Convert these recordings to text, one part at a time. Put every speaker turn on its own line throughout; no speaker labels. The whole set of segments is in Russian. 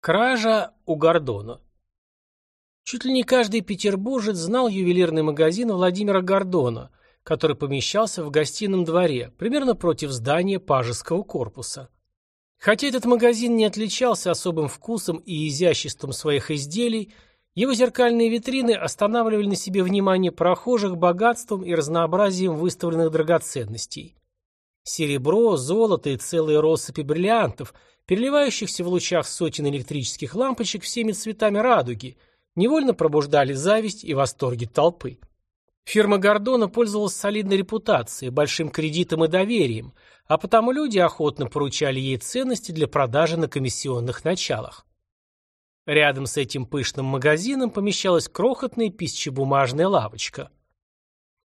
Кража у Гордона. Чуть ли не каждый петербуржец знал ювелирный магазин Владимира Гордона, который помещался в гостином дворе, примерно против здания пажеского корпуса. Хотя этот магазин не отличался особым вкусом и изяществом своих изделий, его зеркальные витрины останавливали на себе внимание прохожих богатством и разнообразием выставленных драгоценностей. Серебро, золото и целые россыпи бриллиантов – переливающихся в лучах сотен электрических лампочек всеми цветами радуги, невольно пробуждали зависть и восторги толпы. Фирма Гордона пользовалась солидной репутацией, большим кредитом и доверием, а потому люди охотно поручали ей ценности для продажи на комиссионных началах. Рядом с этим пышным магазином помещалась крохотная пищебумажная лавочка –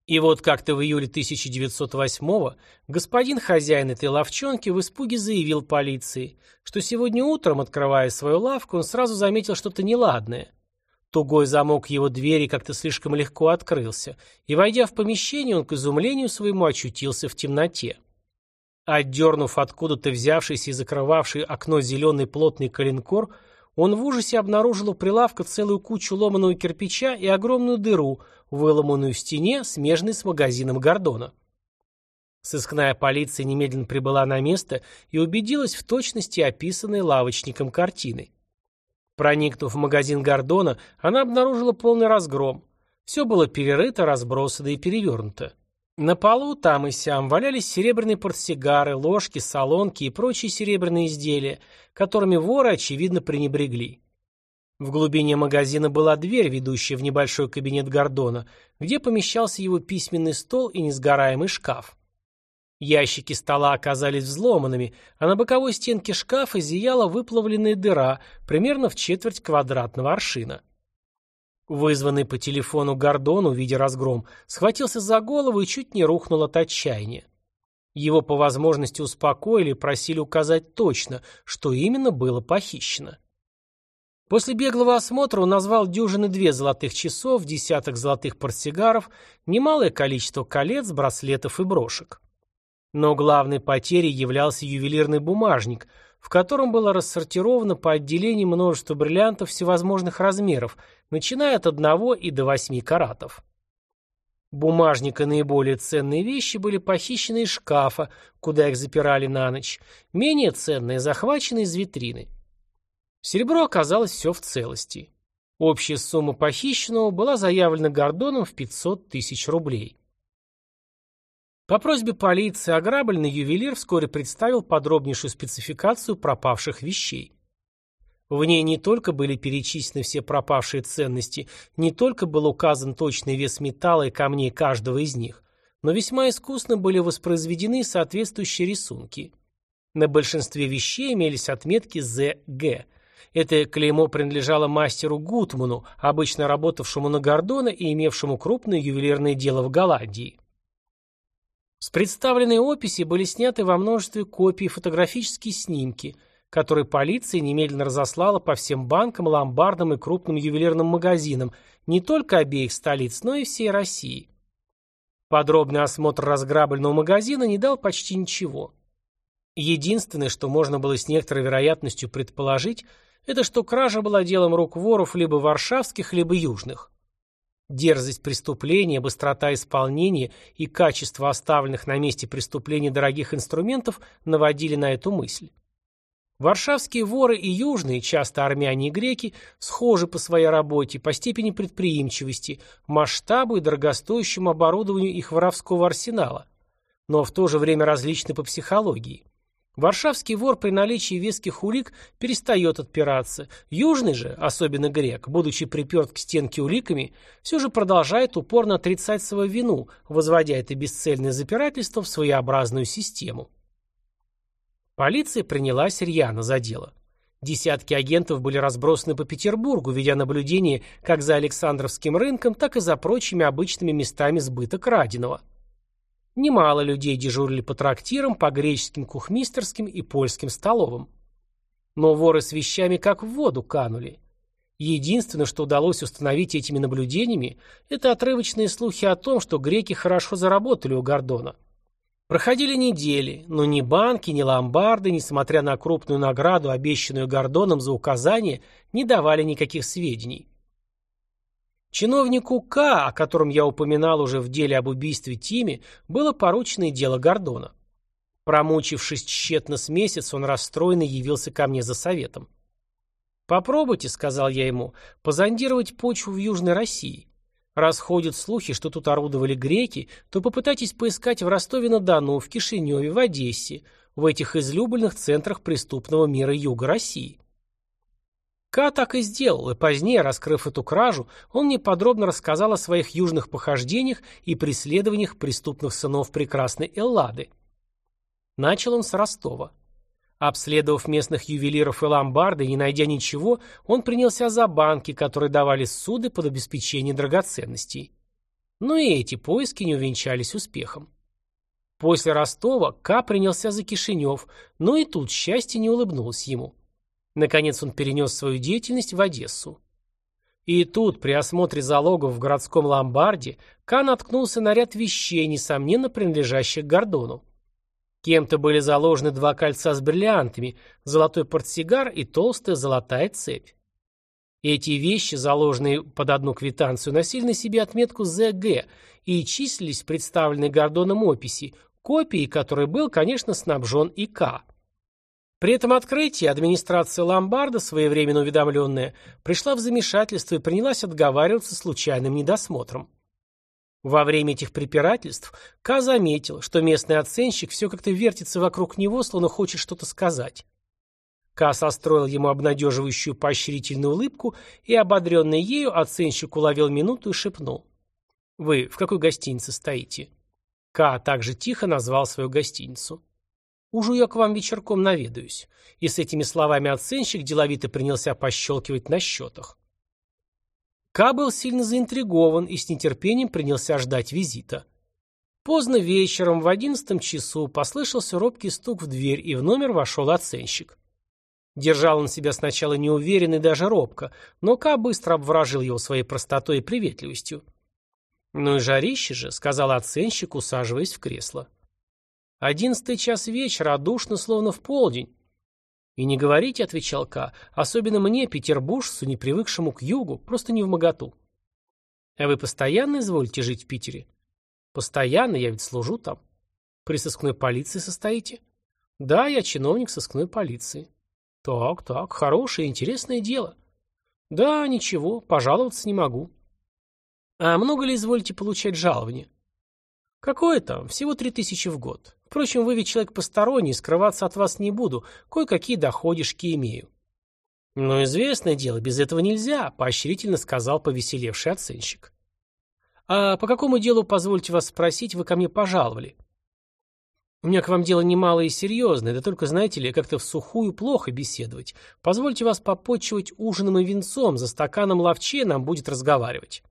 и вот как-то в июле 1908-го господин хозяин этой лавчонки в испуге заявил полиции, что сегодня утром, открывая свою лавку, он сразу заметил что-то неладное. Тугой замок его двери как-то слишком легко открылся, и, войдя в помещение, он к изумлению своему очутился в темноте. Отдернув откуда-то взявшийся и закрывавший окно зеленый плотный коленкор, он в ужасе обнаружил у прилавка целую кучу ломаного кирпича и огромную дыру, выломанную в стене, смежной с магазином Гордона. Сыскная полиция немедленно прибыла на место и убедилась в точности описанной лавочником картины. Проникнув в магазин Гордона, она обнаружила полный разгром. Все было перерыто, разбросано и перевернуто. На полу там и сям валялись серебряные портсигары, ложки, солонки и прочие серебряные изделия, которыми воры, очевидно, пренебрегли. В глубине магазина была дверь, ведущая в небольшой кабинет Гордона, где помещался его письменный стол и несгораемый шкаф. Ящики стола оказались взломанными, а на боковой стенке шкафа зияла выплавленная дыра примерно в четверть квадратного аршина. Вызванный по телефону Гордон, увидя разгром, схватился за голову и чуть не рухнул от отчаяния. Его по возможности успокоили и просили указать точно, что именно было похищено. После беглого осмотра он назвал дюжины две золотых часов, десяток золотых портсигаров, немалое количество колец, браслетов и брошек. Но главной потерей являлся ювелирный бумажник – в котором было рассортировано по отделениям множество бриллиантов всевозможных размеров, начиная от одного и до восьми каратов. Бумажник и наиболее ценные вещи были похищены из шкафа, куда их запирали на ночь, менее ценные захвачены из витрины. Серебро оказалось все в целости. Общая сумма похищенного была заявлена Гордоном в 500 тысяч рублей. По просьбе полиции ограбленный ювелир вскоре представил подробнейшую спецификацию пропавших вещей. В ней не только были перечислены все пропавшие ценности, не только был указан точный вес металла и камней каждого из них, но весьма искусно были воспроизведены соответствующие рисунки. На большинстве вещей имелись отметки ЗГ. Это клеймо принадлежало мастеру Гутману, обычно работавшему на Гордона и имевшему крупное ювелирное дело в Голландии. С представленной описи были сняты во множестве копий фотографические снимки, которые полиция немедленно разослала по всем банкам, ломбардам и крупным ювелирным магазинам не только обеих столиц, но и всей России. Подробный осмотр разграбленного магазина не дал почти ничего. Единственное, что можно было с некоторой вероятностью предположить, это что кража была делом рук воров либо варшавских, либо южных. Дерзость преступления, быстрота исполнения и качество оставленных на месте преступления дорогих инструментов наводили на эту мысль. Варшавские воры и южные, часто армяне и греки, схожи по своей работе, по степени предприимчивости, масштабу и дорогостоящему оборудованию их воровского арсенала, но в то же время различны по психологии. Варшавский вор при наличии веских улик перестает отпираться. Южный же, особенно грек, будучи приперт к стенке уликами, все же продолжает упорно отрицать свою вину, возводя это бесцельное запирательство в своеобразную систему. Полиция принялась рьяно за дело. Десятки агентов были разбросаны по Петербургу, ведя наблюдение как за Александровским рынком, так и за прочими обычными местами сбыта краденого. Немало людей дежурили по трактирам, по греческим кухмистерским и польским столовым. Но воры с вещами как в воду канули. Единственное, что удалось установить этими наблюдениями, это отрывочные слухи о том, что греки хорошо заработали у Гордона. Проходили недели, но ни банки, ни ломбарды, несмотря на крупную награду, обещанную Гордоном за указание, не давали никаких сведений. Чиновнику К, о котором я упоминал уже в деле об убийстве Тими, было поручено дело Гордона. Промучившись тщетно с месяц, он расстроенно явился ко мне за советом. «Попробуйте», — сказал я ему, — «позондировать почву в Южной России. Раз ходят слухи, что тут орудовали греки, то попытайтесь поискать в Ростове-на-Дону, в Кишиневе, в Одессе, в этих излюбленных центрах преступного мира Юга России». Ка так и сделал, и позднее, раскрыв эту кражу, он мне подробно рассказал о своих южных похождениях и преследованиях преступных сынов прекрасной Эллады. Начал он с Ростова. Обследовав местных ювелиров и ломбарды не найдя ничего, он принялся за банки, которые давали суды под обеспечение драгоценностей. Но и эти поиски не увенчались успехом. После Ростова К принялся за Кишинев, но и тут счастье не улыбнулось ему. Наконец он перенес свою деятельность в Одессу. И тут, при осмотре залогов в городском ломбарде, К наткнулся на ряд вещей, несомненно принадлежащих Гордону. Кем-то были заложены два кольца с бриллиантами, золотой портсигар и толстая золотая цепь. Эти вещи, заложенные под одну квитанцию, носили на себе отметку ЗГ и числились представленной Гордоном описи, копией которой был, конечно, снабжен и К. При этом открытии администрация ломбарда, своевременно уведомленная, пришла в замешательство и принялась отговариваться случайным недосмотром. Во время этих препирательств Ка заметил, что местный оценщик все как-то вертится вокруг него, словно хочет что-то сказать. Ка состроил ему обнадеживающую поощрительную улыбку, и, ободренный ею, оценщик уловил минуту и шепнул. «Вы в какой гостинице стоите?» Ка также тихо назвал свою гостиницу. Ужу я к вам вечерком наведаюсь. И с этими словами оценщик деловито принялся пощелкивать на счетах. Ка был сильно заинтригован и с нетерпением принялся ждать визита. Поздно вечером, в одиннадцатом часу, послышался робкий стук в дверь, и в номер вошел оценщик. Держал он себя сначала неуверенно и даже робко, но Ка быстро обворожил его своей простотой и приветливостью. «Ну и жарище же», — сказал оценщик, усаживаясь в кресло. Одиннадцатый час вечера, а душно, словно в полдень. И не говорите, отвечал Ка, особенно мне, петербуржцу, не привыкшему к югу, просто не в моготу. А вы постоянно изволите жить в Питере? Постоянно, я ведь служу там. При сыскной полиции состоите? Да, я чиновник сыскной полиции. Так, так, хорошее, интересное дело. Да, ничего, пожаловаться не могу. А много ли изволите получать жалование? Какое там? Всего три тысячи в год. Впрочем, вы ведь человек посторонний, скрываться от вас не буду, кое-какие доходишки имею. Но известное дело, без этого нельзя, поощрительно сказал повеселевший оценщик. А по какому делу, позвольте вас спросить, вы ко мне пожаловали? У меня к вам дело немало и серьезное, да только, знаете ли, как-то в сухую плохо беседовать. Позвольте вас попотчевать ужином и венцом, за стаканом ловче нам будет разговаривать.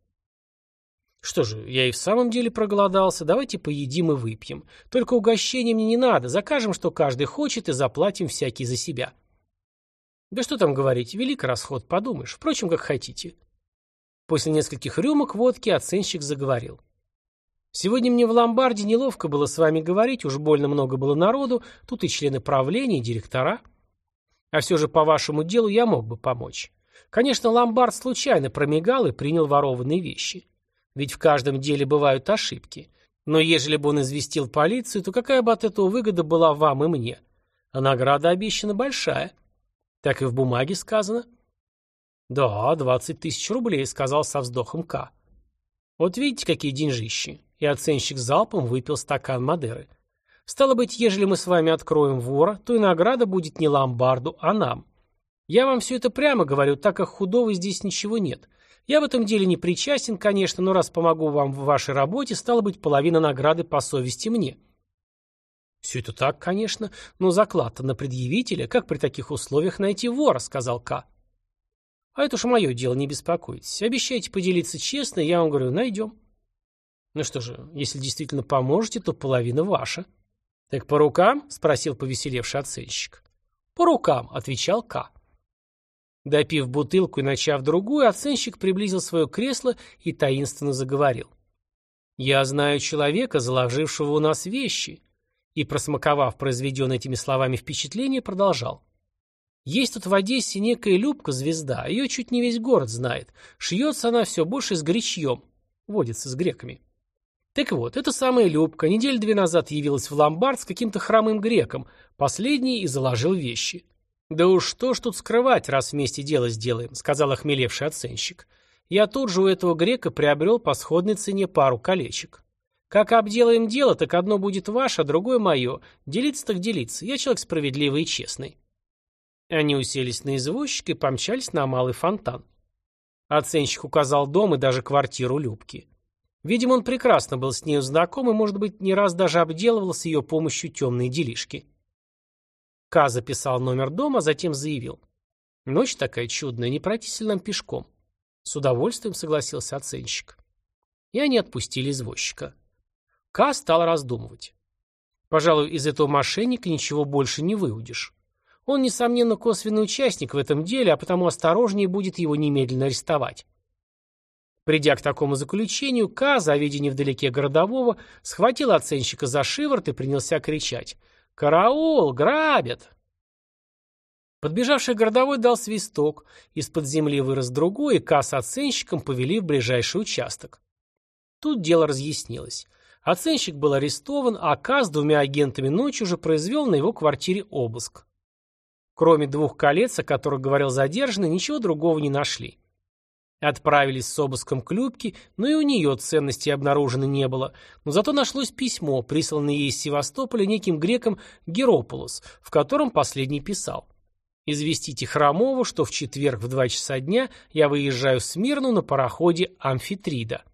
Что же, я и в самом деле проголодался, давайте поедим и выпьем. Только угощения мне не надо, закажем, что каждый хочет, и заплатим всякий за себя. Да что там говорить, велик расход, подумаешь, впрочем, как хотите. После нескольких рюмок водки оценщик заговорил. Сегодня мне в ломбарде неловко было с вами говорить, уж больно много было народу, тут и члены правления, и директора. А все же по вашему делу я мог бы помочь. Конечно, ломбард случайно промигал и принял ворованные вещи. Ведь в каждом деле бывают ошибки. Но ежели бы он известил полицию, то какая бы от этого выгода была вам и мне? А награда обещана большая. Так и в бумаге сказано. Да, двадцать тысяч рублей, сказал со вздохом К. Вот видите, какие деньжищи. И оценщик залпом выпил стакан Мадеры. Стало быть, ежели мы с вами откроем вора, то и награда будет не ломбарду, а нам. Я вам все это прямо говорю, так как худого здесь ничего нет. Я в этом деле не причастен, конечно, но раз помогу вам в вашей работе, стало быть, половина награды по совести мне. Все это так, конечно, но заклад-то на предъявителя, как при таких условиях найти вора, сказал К. А это уж мое дело, не беспокойтесь. Обещайте поделиться честно, я вам говорю, найдем. Ну что же, если действительно поможете, то половина ваша. Так по рукам? Спросил повеселевший оценщик. По рукам, отвечал К. Допив бутылку и начав другую, оценщик приблизил свое кресло и таинственно заговорил. «Я знаю человека, заложившего у нас вещи. И, просмаковав произведенное этими словами впечатление, продолжал. Есть тут в Одессе некая Любка-звезда, ее чуть не весь город знает. Шьется она все больше с гречьем, водится с греками. Так вот, эта самая Любка неделю две назад явилась в ломбард с каким-то хромым греком, последний и заложил вещи. «Да уж что ж тут скрывать, раз вместе дело сделаем», — сказал охмелевший оценщик. «Я тут же у этого грека приобрел по сходной цене пару колечек. Как обделаем дело, так одно будет ваше, а другое мое. Делиться так делиться. Я человек справедливый и честный». Они уселись на извозчик и помчались на малый фонтан. Оценщик указал дом и даже квартиру Любки. Видимо, он прекрасно был с нею знаком и, может быть, не раз даже обделывал с ее помощью темные делишки. Ка записал номер дома, затем заявил. Ночь такая чудная, не пройтись ли нам пешком? С удовольствием согласился оценщик. И они отпустили извозчика. Ка стал раздумывать. Пожалуй, из этого мошенника ничего больше не выудишь. Он, несомненно, косвенный участник в этом деле, а потому осторожнее будет его немедленно арестовать. Придя к такому заключению, К, завидя невдалеке городового, схватил оценщика за шиворот и принялся кричать «Караул! Грабят!». Подбежавший городовой дал свисток, из-под земли вырос другой, и К с оценщиком повели в ближайший участок. Тут дело разъяснилось. Оценщик был арестован, а К двумя агентами ночью уже произвел на его квартире обыск. Кроме двух колец, о которых говорил задержанный, ничего другого не нашли. Отправились с обыском к Любке, но и у нее ценностей обнаружено не было. Но зато нашлось письмо, присланное ей из Севастополя неким греком Герополос, в котором последний писал. «Известите Хромову, что в четверг в два часа дня я выезжаю в Смирну на пароходе Амфитрида».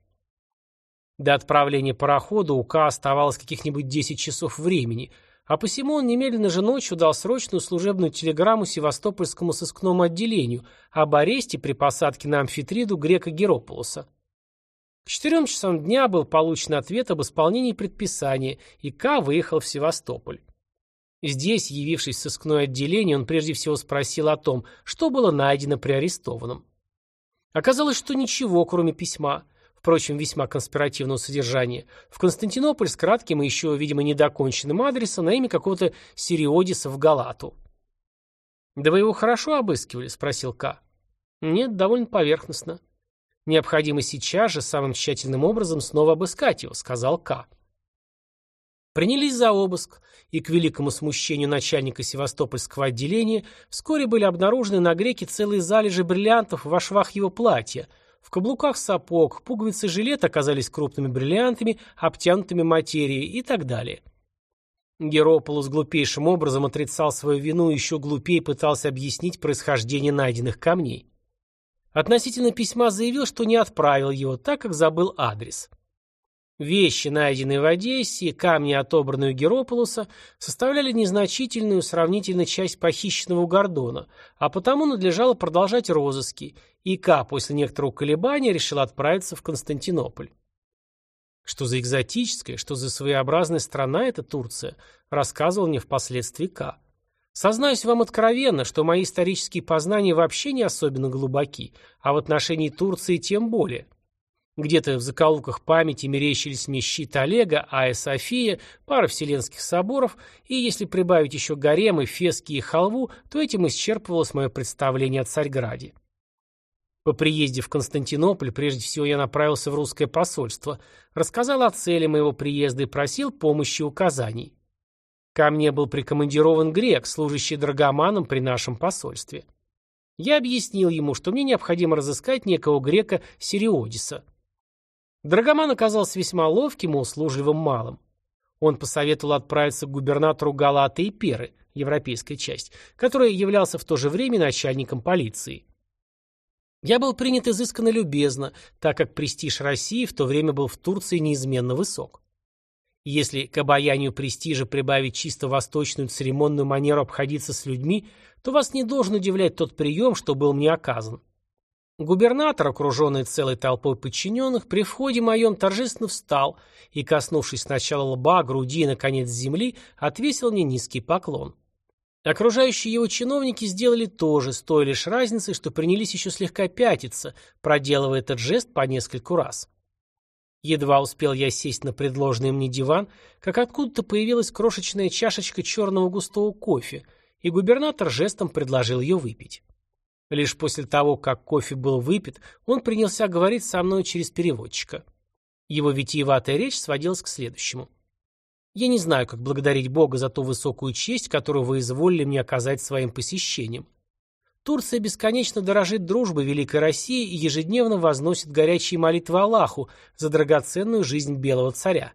До отправления парохода у К оставалось каких-нибудь 10 часов времени – а посему он немедленно же ночью дал срочную служебную телеграмму Севастопольскому сыскному отделению об аресте при посадке на амфитриду грека Герополуса. К четырем часам дня был получен ответ об исполнении предписания, и К. выехал в Севастополь. Здесь, явившись в сыскное отделение, он прежде всего спросил о том, что было найдено при арестованном. Оказалось, что ничего, кроме письма впрочем, весьма конспиративного содержания, в Константинополь с кратким и еще, видимо, недоконченным адресом на имя какого-то Сириодиса в Галату. «Да вы его хорошо обыскивали?» – спросил К. «Нет, довольно поверхностно. Необходимо сейчас же самым тщательным образом снова обыскать его», – сказал К. Принялись за обыск, и к великому смущению начальника Севастопольского отделения вскоре были обнаружены на греке целые залежи бриллиантов во швах его платья – в каблуках сапог, пуговицы жилета оказались крупными бриллиантами, обтянутыми материей и так далее. Герополус глупейшим образом отрицал свою вину и еще глупее пытался объяснить происхождение найденных камней. Относительно письма заявил, что не отправил его, так как забыл адрес. Вещи, найденные в Одессе, и камни, отобранные у Герополуса, составляли незначительную сравнительно часть похищенного у Гордона, а потому надлежало продолжать розыски, и К после некоторого колебания решил отправиться в Константинополь. Что за экзотическая, что за своеобразная страна эта Турция, рассказывал мне впоследствии К. Сознаюсь вам откровенно, что мои исторические познания вообще не особенно глубоки, а в отношении Турции тем более – где-то в закоулках памяти мерещились мне щит Олега, Ая София, пара вселенских соборов, и если прибавить еще гаремы, фески и халву, то этим исчерпывалось мое представление о Царьграде. По приезде в Константинополь прежде всего я направился в русское посольство, рассказал о цели моего приезда и просил помощи и указаний. Ко мне был прикомандирован грек, служащий драгоманом при нашем посольстве. Я объяснил ему, что мне необходимо разыскать некого грека Сириодиса. Драгоман оказался весьма ловким и услужливым малым. Он посоветовал отправиться к губернатору Галаты и Перы, европейская часть, который являлся в то же время начальником полиции. Я был принят изысканно любезно, так как престиж России в то время был в Турции неизменно высок. Если к обаянию престижа прибавить чисто восточную церемонную манеру обходиться с людьми, то вас не должен удивлять тот прием, что был мне оказан. Губернатор, окруженный целой толпой подчиненных, при входе моем торжественно встал и, коснувшись сначала лба, груди и, наконец, земли, отвесил мне низкий поклон. Окружающие его чиновники сделали то же, с той лишь разницей, что принялись еще слегка пятиться, проделывая этот жест по нескольку раз. Едва успел я сесть на предложенный мне диван, как откуда-то появилась крошечная чашечка черного густого кофе, и губернатор жестом предложил ее выпить. Лишь после того, как кофе был выпит, он принялся говорить со мной через переводчика. Его витиеватая речь сводилась к следующему. «Я не знаю, как благодарить Бога за ту высокую честь, которую вы изволили мне оказать своим посещением. Турция бесконечно дорожит дружбой Великой России и ежедневно возносит горячие молитвы Аллаху за драгоценную жизнь белого царя.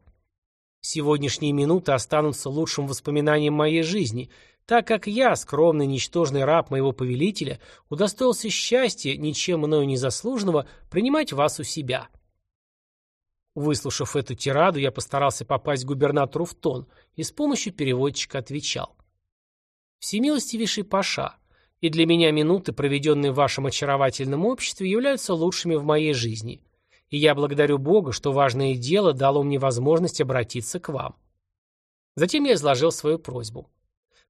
Сегодняшние минуты останутся лучшим воспоминанием моей жизни, так как я, скромный ничтожный раб моего повелителя, удостоился счастья, ничем мною не заслуженного, принимать вас у себя. Выслушав эту тираду, я постарался попасть губернатору в тон и с помощью переводчика отвечал. «Всемилостивейший Паша, и для меня минуты, проведенные в вашем очаровательном обществе, являются лучшими в моей жизни. И я благодарю Бога, что важное дело дало мне возможность обратиться к вам. Затем я изложил свою просьбу.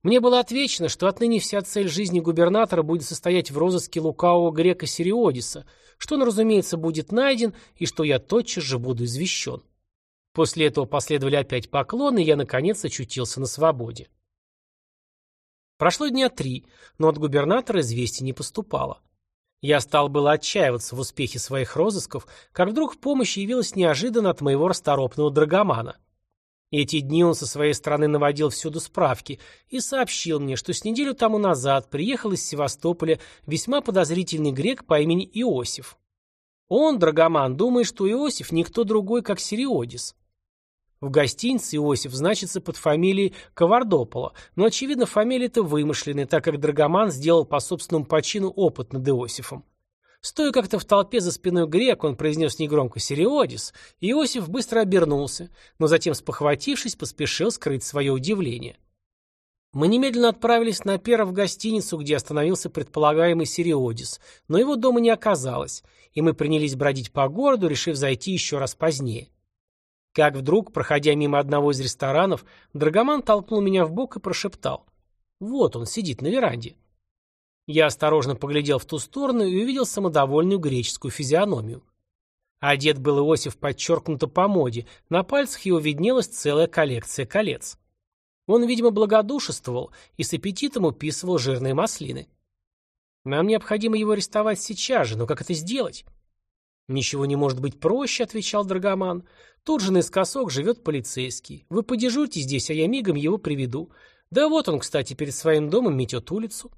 Мне было отвечено, что отныне вся цель жизни губернатора будет состоять в розыске лукавого грека Сириодиса, что он, разумеется, будет найден, и что я тотчас же буду извещен. После этого последовали опять поклоны, и я, наконец, очутился на свободе. Прошло дня три, но от губернатора известий не поступало. Я стал было отчаиваться в успехе своих розысков, как вдруг в помощь явилась неожиданно от моего расторопного драгомана. Эти дни он со своей стороны наводил всюду справки и сообщил мне, что с неделю тому назад приехал из Севастополя весьма подозрительный грек по имени Иосиф. Он, драгоман, думает, что Иосиф никто другой, как Сириодис. В гостинице Иосиф значится под фамилией Ковардопола, но, очевидно, фамилия-то вымышленная, так как Драгоман сделал по собственному почину опыт над Иосифом. Стоя как-то в толпе за спиной грек, он произнес негромко «Сириодис», и Иосиф быстро обернулся, но затем, спохватившись, поспешил скрыть свое удивление. Мы немедленно отправились на Пера в гостиницу, где остановился предполагаемый Сириодис, но его дома не оказалось, и мы принялись бродить по городу, решив зайти еще раз позднее. Как вдруг, проходя мимо одного из ресторанов, Драгоман толкнул меня в бок и прошептал. «Вот он, сидит на веранде». Я осторожно поглядел в ту сторону и увидел самодовольную греческую физиономию. Одет был Иосиф подчеркнуто по моде, на пальцах его виднелась целая коллекция колец. Он, видимо, благодушествовал и с аппетитом уписывал жирные маслины. Нам необходимо его арестовать сейчас же, но как это сделать? «Ничего не может быть проще», — отвечал Драгоман. «Тут же наискосок живет полицейский. Вы подежурьте здесь, а я мигом его приведу. Да вот он, кстати, перед своим домом метет улицу».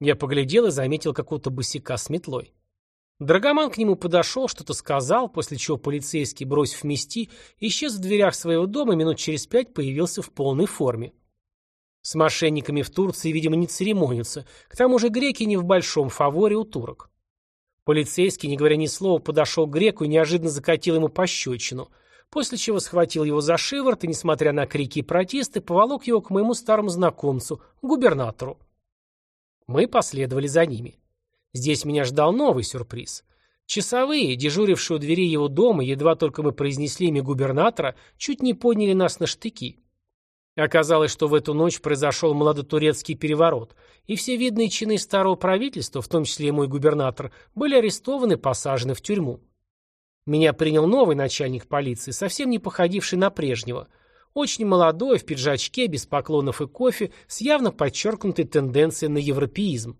Я поглядел и заметил какого-то босика с метлой. Драгоман к нему подошел, что-то сказал, после чего полицейский, бросив мести, исчез в дверях своего дома и минут через пять появился в полной форме. С мошенниками в Турции, видимо, не церемонятся. К тому же греки не в большом фаворе у турок. Полицейский, не говоря ни слова, подошел к греку и неожиданно закатил ему пощечину, после чего схватил его за шиворот и, несмотря на крики и протесты, поволок его к моему старому знакомцу, губернатору. Мы последовали за ними. Здесь меня ждал новый сюрприз. Часовые, дежурившие у двери его дома, едва только мы произнесли имя губернатора, чуть не подняли нас на штыки. Оказалось, что в эту ночь произошел молодотурецкий переворот, и все видные чины старого правительства, в том числе и мой губернатор, были арестованы и посажены в тюрьму. Меня принял новый начальник полиции, совсем не походивший на прежнего. Очень молодой, в пиджачке, без поклонов и кофе, с явно подчеркнутой тенденцией на европеизм.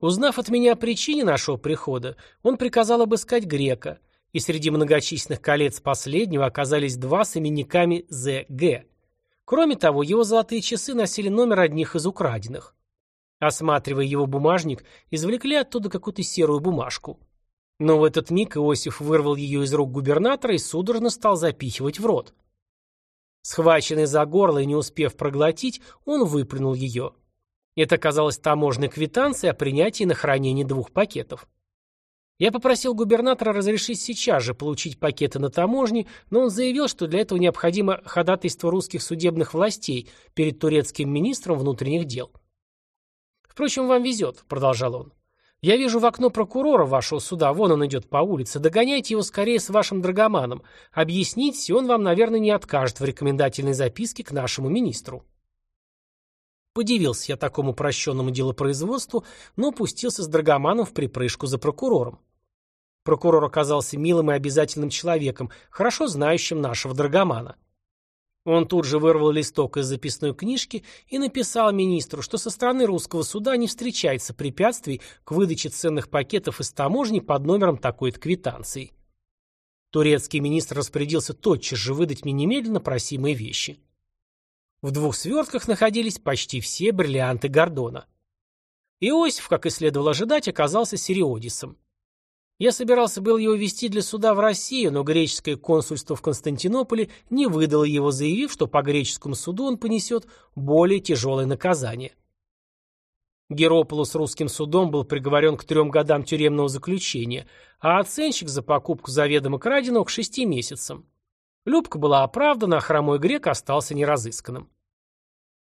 Узнав от меня о причине нашего прихода, он приказал обыскать грека, и среди многочисленных колец последнего оказались два с именниками З.Г. Кроме того, его золотые часы носили номер одних из украденных. Осматривая его бумажник, извлекли оттуда какую-то серую бумажку. Но в этот миг Иосиф вырвал ее из рук губернатора и судорожно стал запихивать в рот. Схваченный за горло и не успев проглотить, он выплюнул ее. Это оказалось таможенной квитанцией о принятии на хранение двух пакетов. Я попросил губернатора разрешить сейчас же получить пакеты на таможне, но он заявил, что для этого необходимо ходатайство русских судебных властей перед турецким министром внутренних дел. «Впрочем, вам везет», — продолжал он. «Я вижу в окно прокурора вашего суда, вон он идет по улице. Догоняйте его скорее с вашим драгоманом. Объясните, он вам, наверное, не откажет в рекомендательной записке к нашему министру». Подивился я такому прощенному делопроизводству, но пустился с драгоманом в припрыжку за прокурором. Прокурор оказался милым и обязательным человеком, хорошо знающим нашего драгомана. Он тут же вырвал листок из записной книжки и написал министру, что со стороны русского суда не встречается препятствий к выдаче ценных пакетов из таможни под номером такой-то квитанции. Турецкий министр распорядился тотчас же выдать мне немедленно просимые вещи. В двух свертках находились почти все бриллианты Гордона. Иосиф, как и следовало ожидать, оказался Сириодисом. Я собирался был его вести для суда в Россию, но греческое консульство в Константинополе не выдало его, заявив, что по греческому суду он понесет более тяжелое наказание. Герополу с русским судом был приговорен к трем годам тюремного заключения, а оценщик за покупку заведомо краденого к шести месяцам. Любка была оправдана, а хромой грек остался неразысканным.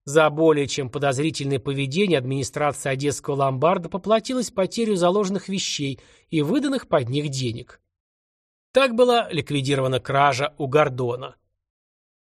За более чем подозрительное поведение администрация Одесского ломбарда поплатилась потерю заложенных вещей и выданных под них денег. Так была ликвидирована кража у Гордона.